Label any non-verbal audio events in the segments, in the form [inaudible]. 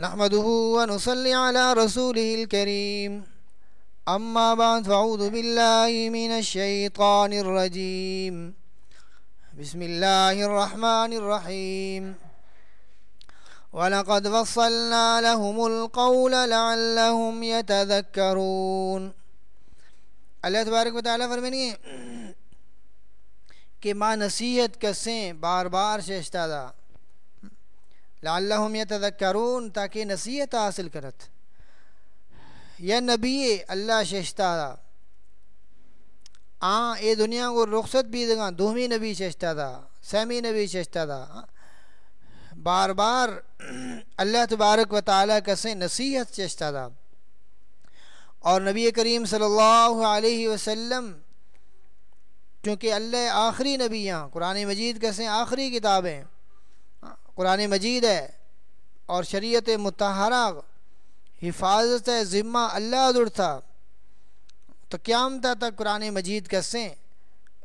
نحمده ونصلي على رسوله الكريم. أما بعد فأعوذ بالله من الشيطان الرجيم. بسم الله الرحمن الرحيم. ولقد فصلنا لهم القول لعلهم يتذكرون. اللہ تبارک و تعالیٰ فرمائیں [clears throat] کہ ماں نصیحت کسیں بار اشتادا لعلہم یتذکرون تاکہ نصیحت حاصل کرت۔ یا نبی، اللہ ششتادا آن اے دنیا کو رخصت بھی دگا دومی نبی ششتادا سیمی نبی ششتادا بار بار اللہ تبارک و تعالیٰ کسیں نصیحت ششتادا اور نبی کریم صلی اللہ علیہ وسلم، چونکہ اللہ آخری نبیاں قرآن مجید کسیں آخری کتابیں۔ قرآن مجید ہے اور شریعت متحرہ حفاظت ہے ذمہ اللہ در تھا۔ تو قیامت تک قرآن مجید کسیں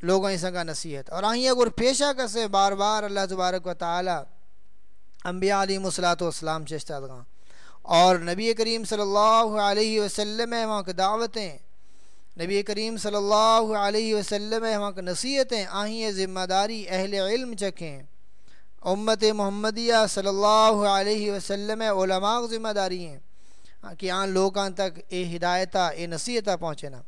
لوگوں اس کا نصیحت۔ اور آئیں اگر پیشہ کسے بار بار اللہ تبارک و تعالی انبیاء علیہ مسلاۃ والسلام چشتہ دگاں اور نبی کریم صلی اللہ علیہ وسلم ہے وہاں کی دعوتیں۔ نبی کریم صلی اللہ علیہ وسلم ہے وہاں کی نصیحتیں۔ آہیں ذمہ داری اہل علم چکھیں۔ امت محمدیہ صلی اللہ علیہ وسلم علماء ذمہ داری ہیں۔ ہاں، کہ آن لوگوں تک اے ہدایتہ اے نصیحتہ پہنچنا۔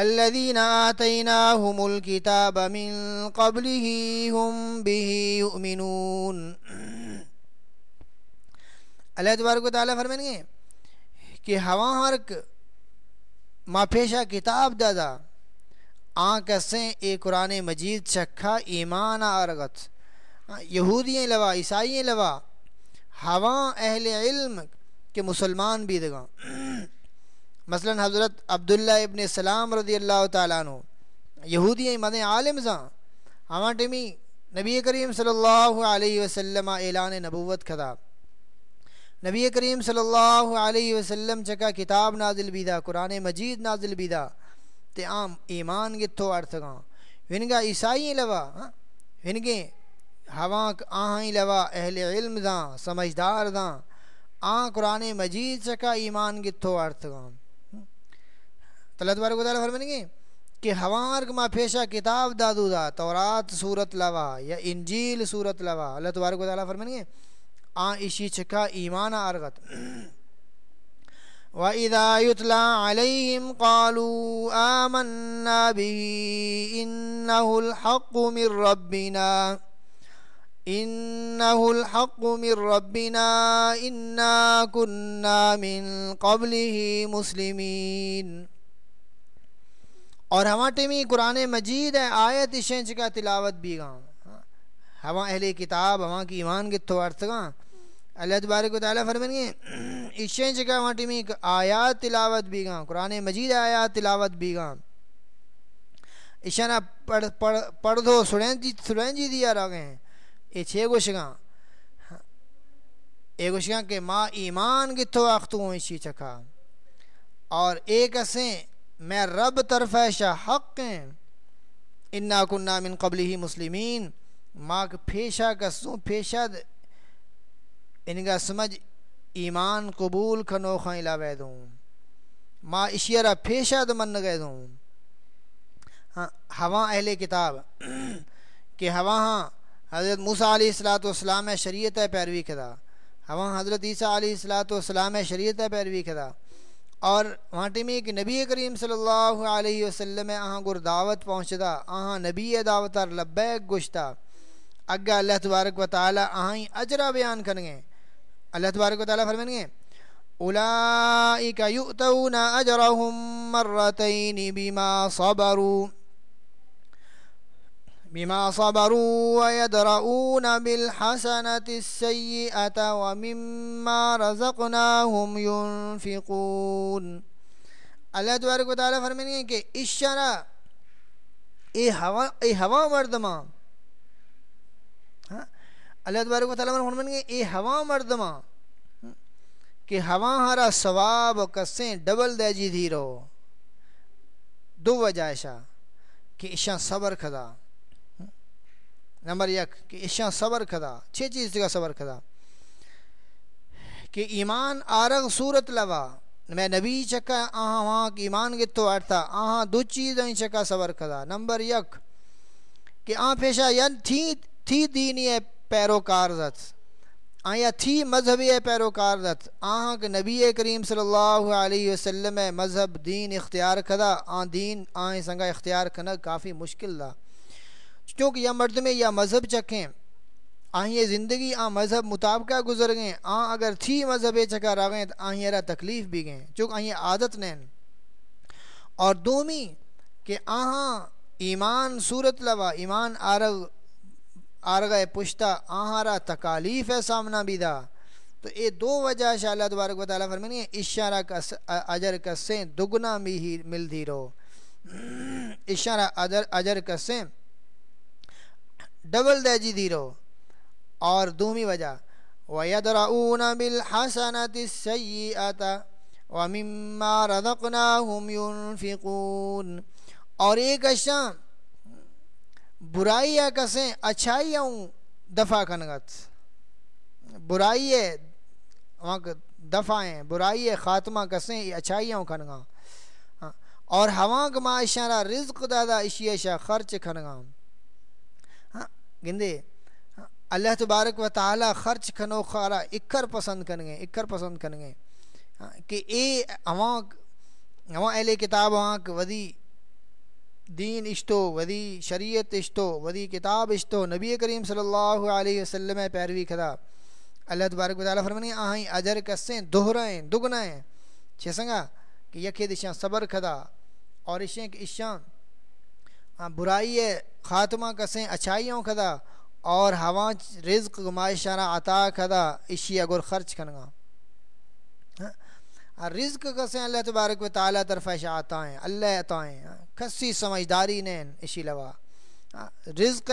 الذين آتيناهم الكتاب من قبله هم به يؤمنون اللہ تبارک و تعالیٰ فرمائیں گے کہ ہوا ہرک ما پیشہ کتاب دادا آن کسیں اے قرآن مجید چکھا ایمان آرگت۔ ہاں، یہودیاں لوا عیسائییں لوا۔ ہوا اہل علم کے مسلمان بھی دگا مثلا حضرت عبداللہ ابن السلام رضی اللہ تعالیٰ عنہ۔ یہودیاں مدیں عالم زاں۔ ہمارا ٹیمی نبی کریم صلی اللہ علیہ وسلم اعلان نبوت کھدا۔ نبی کریم صلی اللہ علیہ وسلم چکا کتاب نازل بیدا قرآن مجید نازل بیدا تے عام ایمان گتھو ارتگاں ونگا عیسائی لوا ہاں۔ ونگے ہوا آہیں لوا، اہل علم داں، سمجھدار داں۔ آن قرآن مجید چکا ایمان گتھو ارتگاں تلت بار کو تعالیٰ فرمائیں گے کہ ہوار ما پیشہ کتاب دادو دا، تورات صورت لوا یا انجیل صورت لوا۔ اللہ تبارک و تعالیٰ فرمائیں گے آن اشی چکا ایمان آرغت [clears throat] وَإِذَا يُتْلَى عَلَيْهِمْ قَالُوا آمَنَّا بِهِ إِنَّهُ الْحَقُّ مِنْ رَبِّنَا۔ إِنَّهُ الْحَقُّ مِنْ رَبِّنَا، إِنَّا كُنَّا مِنْ قَبْلِهِ مُسْلِمِينَ. اور ہمارے ٹیمی قرآن مجید ہے، آیت اشیں چکا تلاوت بھی گاں ہوا اہل کتاب ہوا کی ایمان گتھو ارتھ گاں اللہ تبارک و تعالیٰ فرمائیں گے اشیں چکا ہوا ٹیمی آیات تلاوت بھی گاں قرآن مجید آیات تلاوت بھی گاں اشانہ پڑھ پڑھ پڑھ دو سڑیں جی سڑیں جی دیا رہ گئے۔ ہیں یہ چھ گوش گاں کہ ماں ایمان گتھو اختو ہوں اسی چکا۔ اور ایک اسیں میں رب طرف شا حق ہیں۔ انا کننا من قبل ہی مسلمین ماں پھیشا کا سو پھیشا ان کا سمجھ ایمان قبول کھنو خائیں لاوے دوں۔ ماں اشیرہ پھیشا د من گئے دوں۔ ہاں ہوا اہل کتاب۔ کہ ہوا ہاں حضرت موسیٰ علیہ السلاۃ والسلام ہے شریعت ہے پیروی کدا ہوا حضرت عیسیٰ علیہ السلاۃ والسلام ہے شریعت ہے پیروی کدا اور وہاں ٹیمی کہ نبی کریم صلی اللہ علیہ وسلم آہاں گر دعوت پہنچدا آہاں نبی دعوت اور لبیک گشتا۔ اگا اللہ تبارک و تعالی آہاں اجرا بیان کرنگے اللہ تبارک و تعالی فرمائیں گے، اولائک یؤتون اجرهم مرتین بما صبروا بما صبروا ويدرؤون بالحسنة السيئة ومما رزقناهم ينفقون. اللہ تبارک و تعالیٰ فرمائیں گے کہ اس شرح اے ہوا اے ہوا مردما ہاں، اللہ تبارک و تعالیٰ فرمائیں گے اے ہوا مردما ہاں، کہ ہوا ہارا ثواب کسیں ڈبل دے جی دھی رہو دو وجہ ایشا کہ اشاں صبر کھدا۔ نمبر یک کہ اشاں صبر کھدا چھ چیز کا صبر کھدا کہ ایمان آرغ صورت لوا۔ میں نبی چکا، آہاں وہاں کی ایمان گتو آٹھتا آہاں دو چیز ہیں چکا سور کھدا نمبر یک کہ آن پیشہ ین تھی تھی دینی ہے پیروکار زت آیا تھی مذہبی ہے پیروکار زت آہاں کہ نبی کریم صلی اللہ علیہ وسلم مذہب دین اختیار کھدا آن دین آہیں سنگا اختیار کھنا کافی مشکل دا۔ چونکہ یا مرد میں یا مذہب چکیں آہیں یہ زندگی، آن مذہب مطابقہ گزر گئیں، آن اگر تھی مذہب چکا را گئیں، تو آہیں را تکلیف بھی گئیں، چونکہ آہیں عادت نین۔ اور دومی کہ آہاں ایمان صورت لوا، ایمان آرغ آرغ پشتا آہاں را تکالیف ہے سامنا بھی دا۔ تو اے دو وجہ شاء اللہ تبارک و تعالیٰ فرمانی ہے اشارہ کا اجر کسیں دگنا بھی ہی مل دی رو اشارہ اجر کسیں ڈبل دے جی دی اور دومی وجہ وَيَدْرَعُونَ بِالْحَسَنَةِ السَّيِّئَةَ وَمِمَّا رَضَقْنَاهُمْ يُنفِقُونَ۔ اور ایک اشیاء، برائی ہے کسیں، اچھائی ہوں دفع کنگت برائی ہے، وہاں دفع برائی ہے، خاتمہ کسیں، اچھائی ہوں کھنگا ہاں، اور ہوا کا اشارہ رزق دادا اشی اشیاء، خرچ کھنگا گندے۔ اللہ تبارک و تعالی خرچ کھنو خارا اکھر پسند کرنگے اکھر پسند کرنگے ہاں، کہ اے ہواں ہواں اہل کتاب ہواں ودی دین اشتو، ودی شریعت اشتو، ودی کتاب اشتو۔ نبی کریم صلی اللہ علیہ وسلم پیروی کھدا اللہ تبارک و تعالی فرمانی آہیں اجر کسیں، دہرائیں، دگنائیں۔ چھے سنگا، کہ یکے دشاں صبر کھدا اور اشیں کہ اشاں ہاں، برائی خاتمہ کسیں، اچھائیوں کھدا، اور ہوا رزق گمائشانہ عطا کھدا اشی اگر خرچ کنگا ہاں، رزق کسیں اللہ تبارک و تعالیٰ طرف ایشا عطائیں اللہ عطائیں ہاں، کسی سمجھداری نین اشی لوا۔ رزق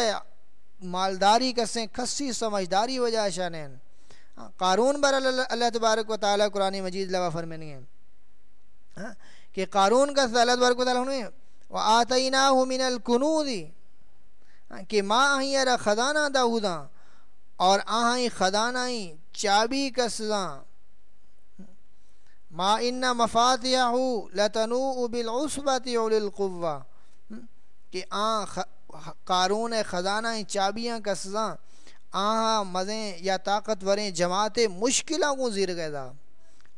مالداری کسیں، کسی سمجھداری وجہ ایشا نین قارون بر اللہ تبارک و تعالیٰ قرآن مجید لوا فرمینی ہے کہ قارون کا اللہ تبارک و تعالیٰ ہونے وَآتَيْنَاهُ مِنَ الْكُنُوذِ ہاں، کہ ماں آہیں ارا خدانہ داوداں اور آہیں خدانہ چابی کسزاں ما ان مفاتیہو لتنوء بالعصبت اولی القوہ کہ آن قارون خزانہ چابیاں کسزاں آہاں مزیں یا طاقتوریں جماعتیں مشکلوں کو زیر گئے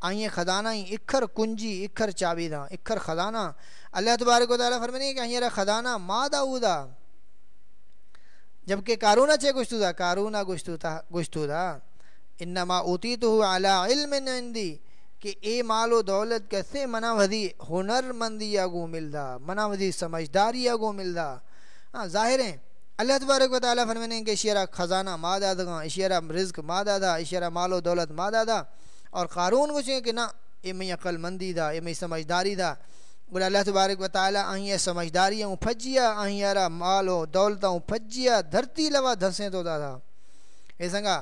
آئیں خزانہ اکھر کنجی، اکھر چابی دا اکھر خزانہ اللہ تبارک و تعالیٰ فرمانی کہ آئیں خزانہ ما داودا جبکہ کارونہ چھے گشتو دا کارونہ گشتو تا گشتو دا انما اوتیتو علی علم عندی، کہ اے مال و دولت کیسے منا ودی ہنر مندی اگو ملدا منا ودی سمجھداری اگو ملدا ہاں ظاہر ہیں، اللہ تبارک و تعالیٰ فرمانے کہ اشیرہ خزانہ ما دادا اشیرہ رزق ما دادا، اشیرہ مال و دولت ما دادا۔ اور قارون کو کہ نا اے میں عقل مندی دا، اے میں سمجھداری دا۔ بولے اللہ تبارک و تعالیٰ آہیں سمجھداریاں ہوں پھجیا آہیں یارا مالو دولتاں ہوں پھجیا دھرتی لوا دھسیں تو دادا اے سنگا،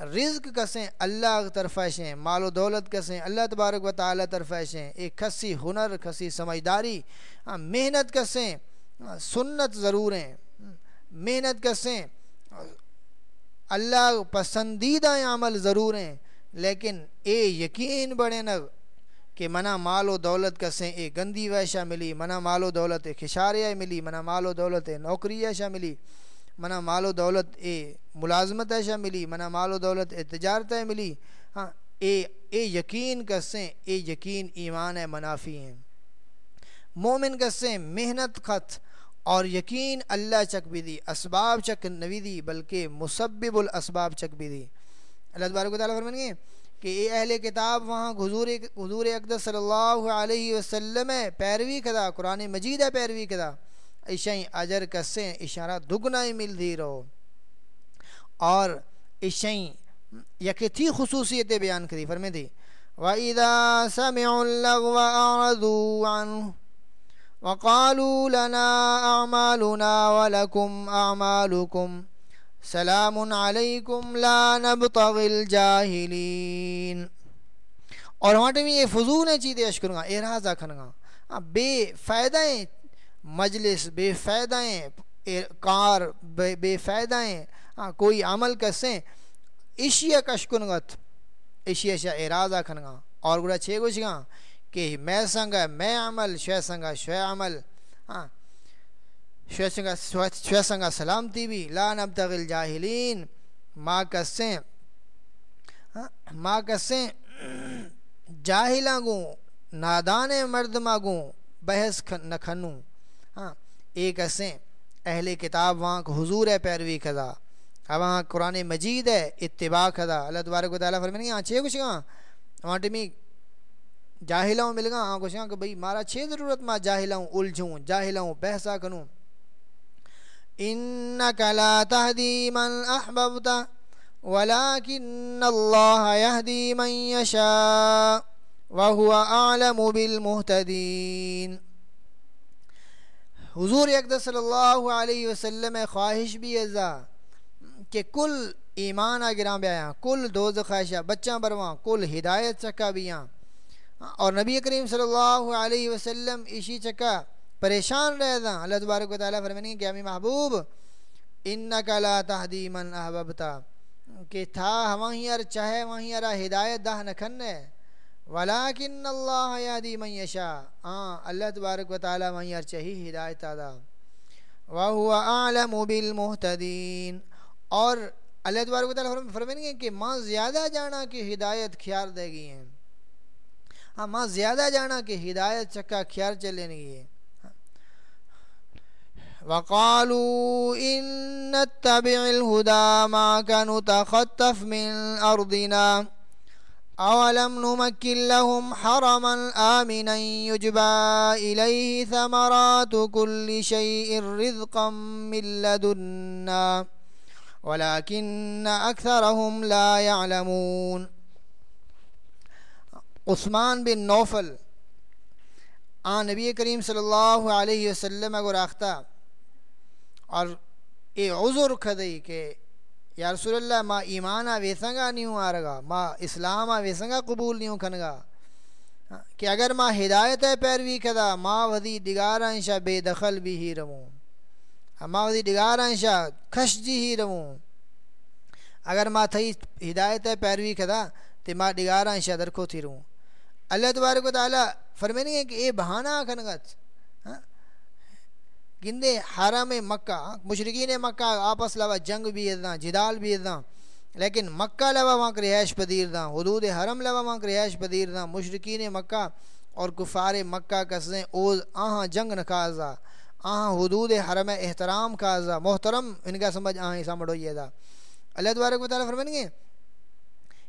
رزق کسیں اللہ طرفیشیں مال و دولت کسیں اللہ تبارک و تعالیٰ طرفیشیں ایک کسی ہنر کسی سمجھداری۔ ہاں، محنت کسیں ہاں، سنت ضرور ہیں۔ محنت کسیں، اللہ پسندیدہ عمل ضرور ہیں۔ لیکن اے یقین بڑے نگ کہ منا مال و دولت کسیں اے گندی ویشہ ملی، منا مال و دولت اے خشاریہ ملی، منا مال و دولت اے نوکری ایشا ملی، منا مال و دولت اے ملازمت ایشا ملی، منا مال و دولت اے تجارت ہے ملی۔ ہاں اے اے یقین کسیں اے یقین ایمان ہے منافی ہیں۔ مومن کسیں محنت خط اور یقین اللہ چک بھی دی، اسباب چک نوی دی، بلکہ مسبب الاسباب چک بھی دی۔ اللہ تبارک و تعالیٰ فرمانگے کہ اے اہل کتاب، وہاں حضور حضور اقدس صلی اللہ علیہ وسلم ہے، پیروی کدا، قرآن مجید ہے پیروی کدا۔ اشائیں اجر کسیں اشارہ دگنا ہی مل دی رہو اور اشائیں یکی تھی خصوصیتیں بیان کری فرمے دی۔ وَإِذَا سَمِعُوا اللَّغْوَ أَعْرَضُوا عَنْهُ وَقَالُوا لَنَا أَعْمَالُنَا وَلَكُمْ أَعْمَالُكُمْ سلام علیکم لا نبطغ الجاہلین۔ اور وہاں میں یہ فضول ہیں چیزیں اشکر گا، اعراض آکھن گا۔ ہاں، بے فائدہ ہیں مجلس، بے فائدہ ہیں کار، بے فائدہ ہیں۔ ہاں، کوئی عمل کسیں اشیاء کشکن گت اشی اشیا اعراض کھنگا اور گڑا چھے گوش گا کہ میں سنگا، میں عمل شے سنگا شے عمل۔ ہاں شے سنگا سنگا سلامتی بھی لا نبتغ الجاہلین ما کسیں ہاں، ما کسیں جاہلاں گوں نادان مرد ماگوں بحث نہ کھنوں۔ ہاں ایک اسیں اہل کتاب وہاں حضور ہے پیروی کھدا وہاں قرآن مجید ہے اتباع کھدا اللہ تبارک و تعالیٰ فرمائیں ہاں چھے کچھ گاں وہاں ٹمی جاہلاں مل گا ہاں کچھ گاں کہ بھئی مارا چھے ضرورت ما جاہلاں الجھوں جاہلاں بحثا کنوں۔ انکا لا تہدی من احببتا ولكن الله يهدي من يشاء، وهو اعلم بالمهتدين. حضور اقدس صلی اللہ علیہ وسلم خواہش بھی ازا کہ کل ایمان گراں بیاں کل دوز خواہشہ بچہ برواں، کل ہدایت چکا بیاں اور نبی کریم صلی اللہ علیہ وسلم اسی چکا پریشان رہ دا اللہ تبارک و تعالیٰ فرمانی کہ امی محبوب، انکا لا تہدی من احببتا۔ کہ تھا وہیں ار چاہے وہیں ارا ہدایت دہ نکھنے ولیکن اللہ یادی من یشا ہاں اللہ تبارک و تعالی وہیں ار چاہی ہدایت آدھا وہو اعلم بالمحتدین اور اللہ تبارک و تعالی فرمائیں گے کہ ماں زیادہ جانا کہ ہدایت کھیار دے گئی ہیں۔ ہاں ماں زیادہ جانا کہ ہدایت چکا کھیار چلے نہیں ہے وقالوا إن نتبع الهدى معك نتخطف من أرضنا. أولم نمكن لهم حرما آمنا يجبى إليه ثمرات كل شيء رزقا من لدنا ولكن أكثرهم لا يعلمون. عثمان بن نوفل آن نبی کریم صلی اللہ علیہ وسلم اگر آختہ اور اے عذر کھدئی کہ یا رسول اللہ، ما ایمانہ ویسنگا نہیں ہوں آرگا، ما اسلامہ ویسنگا قبول نہیں ہوں کھنگا کہ اگر ما ہدایت ہے پیروی کھدا ما وذی ڈگارا انشاء بے دخل بھی ہی رہوں۔ ما وذی ڈگارا انشاء کھش جی ہی رہوں۔ اگر ما تھی ہدایت ہے پیروی کھدا تو ما ڈگارا انشاء درکھو تھی رہوں اللہ تبارک و تعالی فرمینی ہے کہ اے بہانہ کھنگت گندے حرم مکہ مشرقین مکہ آپس لوا جنگ بھی ادنا جدال بھی ادنا لیکن مکہ لوا وہاں رہائش پذیر دا حدود حرم لوا وہاں رہائش پذیر دا مشرقین مکہ اور کفار مکہ کسیں اوز آہاں جنگ نکازا، آہاں حدود حرم احترام کازا۔ محترم، ان کا سمجھ آہاں ایسا مڑوئیے دا۔ اللہ تبارک و تعالیٰ فرمائیں گے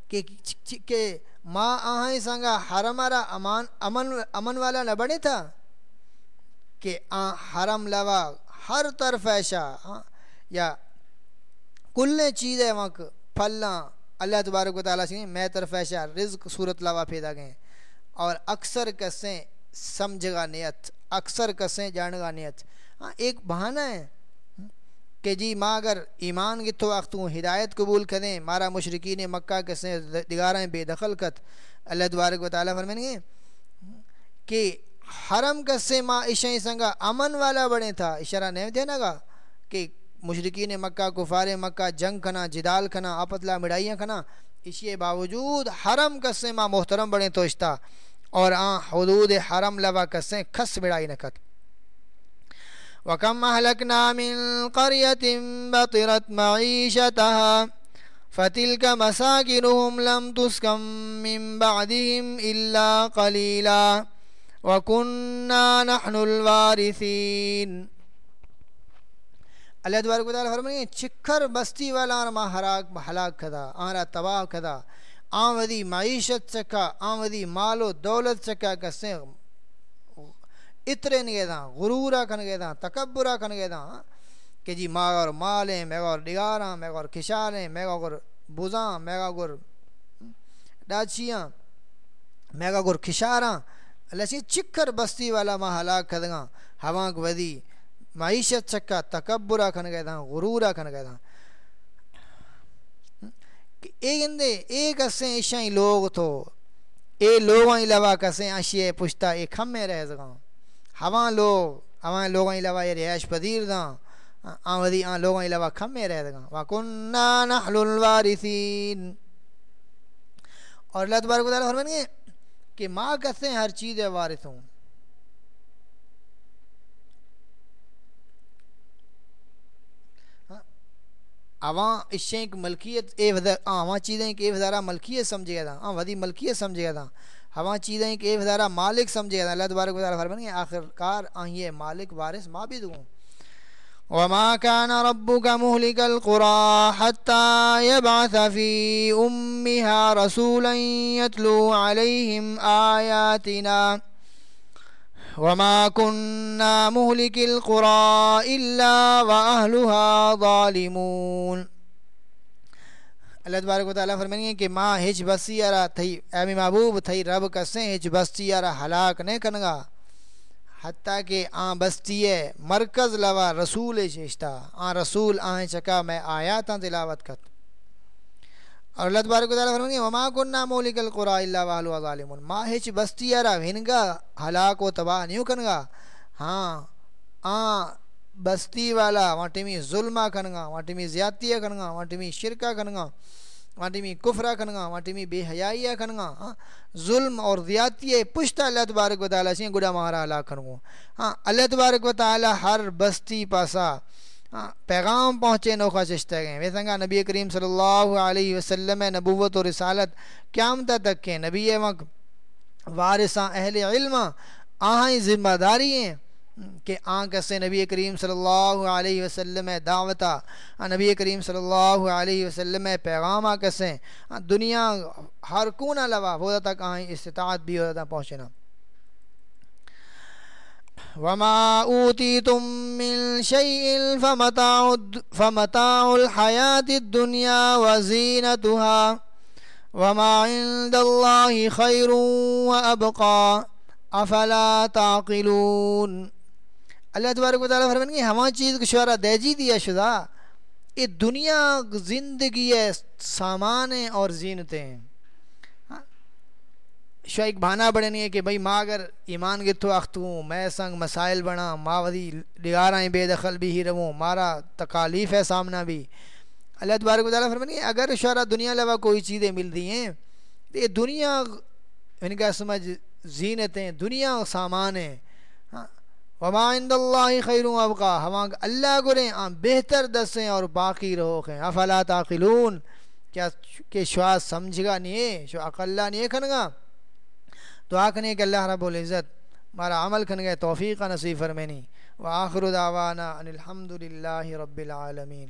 کہ کہ ماں آہاں سانگا حرم آرہ امان امن امن والا نہ بڑے تھا۔ کہ آ، حرم لوا، ہر طرف ایشا یا کل چیز ہے وہاں پھلنا اللہ تبارک و تعالیٰ سے میں طرف ایشا رزق، صورت لوا پیدا گئے اور اکثر کسیں سمجھ گا نیت، اکثر کسیں جان گا نیت۔ ہاں ایک بہانہ ہے کہ جی ماں اگر ایمان گتھو اختوں ہدایت قبول کریں، مارا مشرقین مکہ کسیں دگاریں بے دخل کت۔ اللہ تبارک و تعالیٰ فرمائیں گے کہ حرم کسے ما اشیں سنگا امن والا بڑے تھا۔ اشارہ نہیں تھے نا گا کہ مشرقین مکہ، کفار مکہ، جنگ کنا جدال کنا آپتلا مڑائیاں کنا اسی باوجود حرم کسے ما محترم بڑے تو اشتا۔ اور آن حدود حرم لوا کسے کھس مڑائی نکت وَكَمْ أَهْلَكْنَا مِنْ قَرْيَةٍ بَطِرَتْ مَعِيشَتَهَا فَتِلْكَ مَسَاكِنُهُمْ لَمْ تُسْكَمْ مِنْ بَعْدِهِمْ إِلَّا قَلِيلًا۔ وَكُنَّا نَحْنُ الْوَارِثِينَ۔ اللہ تبارک و تعالی فرمائیں چکھر بستی والا ما ہلاک ہلاک کھدا آرا تباہ کھدا۔ آن ودی معیشت چکا آن ودی مال و دولت چکا کسے اترے نگے دا غرورا کھن گے دا تکبرا کھن گے دا کہ جی ماں اور مالیں میں اور ڈگاراں میں اور کشاریں میں اور بوزاں میں اور ڈاچیاں میں اور کشاراں اللہ چکر بستی والا ما ہلاک کھدگا ہواں کو ودی، معیشت چکا تکبرہ کھن گئے تھا غرورہ کھن گئے تھا ایک اندے، ایک اسیں اشائیں لوگ تو، اے لوگاں لوا کسیں اشیے پشتا، اے کھم میں رہ سکاں ہواں لوگ، ہواں لوگاں لوا یہ رہائش پذیر دا آن ودی آن لوگاں لوا کھم میں رہ سکاں وَكُنَّا نَحْلُ الْوَارِثِينَ۔ اور اللہ تبارک و تعالیٰ فرمائیں گے کہ ماں کسے ہر چیز وارث ہوں۔ اواں اشیں ایک ملکیت، اے ودا اواں چیزیں کہ اے وزارہ ملکیت سمجھے گا ہاں ودی ملکیت سمجھے گا ہواں چیزیں کہ اے وزارہ مالک سمجھے گا اللہ تبارک و تعالیٰ فرمائیں آخر کار آئیے مالک وارث ماں بھی دوں وما كان ربك مهلك القرى حتى يبعث في أمها رسولا يتلو عليهم آياتنا. وما كنا مهلك القرى إلا وأهلها ظالمون. اللہ تبارک و تعالیٰ فرمائیں گے کہ ماں ہچ بسی ارا تھئی، اے محبوب، تھئی رب کسیں ہچ بسی ارا ہلاک نہیں کنگا حتیٰ کہ آن بستی ہے، مرکز لوا رسول چیشتا آن رسول آہیں چکا میں آیاتاں تلاوت کت اور اللہ تبارک و تعالیٰ فرمائیں گے وما کننا مولک القرآ اللہ والو ظالمون۔ ما ہچ بستی ارا ہنگا ہلاک و تباہ نیو کنگا ہاں آن بستی والا، وہاں ٹیمی ظلمہ کنگا وہاں ٹیمی زیادتیہ کنگا وہاں ٹیمی شرکہ کنگا واٹمی کفرا کنگا واٹمی بے حیائیہ کنگا ہاں؟ ظلم اور زیادتی پشتا اللہ تبارک و تعالیٰ سے گڑا مہارا اللہ کنگو۔ ہاں اللہ تبارک و تعالیٰ ہر بستی پاسا ہاں پیغام پہنچے نوخا چشتے گئے۔ ویسا گا نبی کریم صلی اللہ علیہ وسلم نبوت و رسالت قیامتہ تک کے نبی وقت وارثاں، اہل علم آہیں ذمہ داری ہیں۔ کہ آنکھ سے نبی کریم صلی اللہ علیہ وسلم دعوتا نبی کریم صلی اللہ علیہ وسلم پیغام کسیں دنیا ہر کونہ لوا، وہ تک آئیں، استطاعت بھی ہوتا پہنچنا وما اوتیتم من شیء فمتاع فمتاع الحیات الدنیا وزینتها وما عند اللہ خیر وابقا افلا تعقلون اللہ تبارک و تعالیٰ فرمائیں گے ہماں چیز کو شعرہ دے جی دیا شدہ۔ یہ دنیا زندگی ہے سامان اور زینتیں۔ ہیں ہاں؟ شو ایک بھانا بڑے نہیں ہے کہ بھئی ماں اگر ایمان گتھو اختوں میں سنگ مسائل بنا، ماں ودی لگارائیں بے دخل بھی ہی رہوں، مارا تکالیف ہے سامنا بھی۔ اللہ تبارک و تعالیٰ فرمائیں اگر شعرہ دنیا لوا کوئی چیزیں مل دی ہیں تو یہ دنیا یعنی ان کا سمجھ زینتیں، دنیا سامان ہیں وما عند اللہ خیر ابقا ہما اللہ گریں آن بہتر دسیں اور باقی رہو خیں افلا تاقلون کیا کہ شوا سمجھ گا نہیں شو اقلّہ نہیں کھنگا؟ دعا کرنے کہ اللہ رب العزت مارا عمل کھنگے توفیق نصیب فرمینی۔ وآخر دعوانا ان الحمدللہ رب العالمین۔